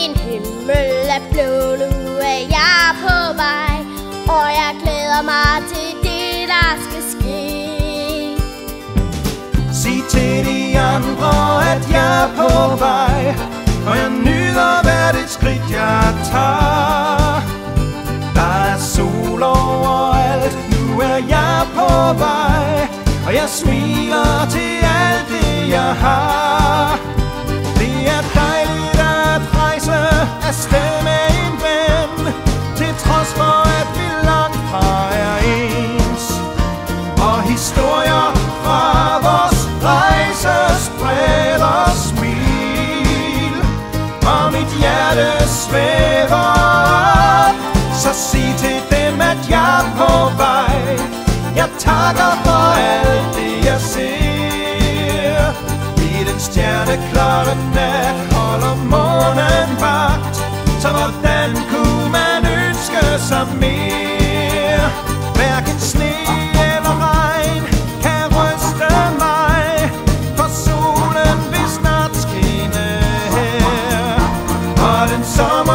himmel er blå, nu er jeg på vej Og jeg glæder mig til det, der skal ske. Sig til de andre, at jeg er på vej Og jeg nyder hvert et skridt, jeg tager. Der er sol overalt, nu er jeg på vej Og jeg smiler til alt det, jeg har. Spred og smil Og mit hjerte svæver op. Så sig til dem, at jeg er på vej. Jeg takker for alt det, jeg ser. I den stjerneklare nat holder månen vagt. Så hvordan kunne man ønske sig mere? some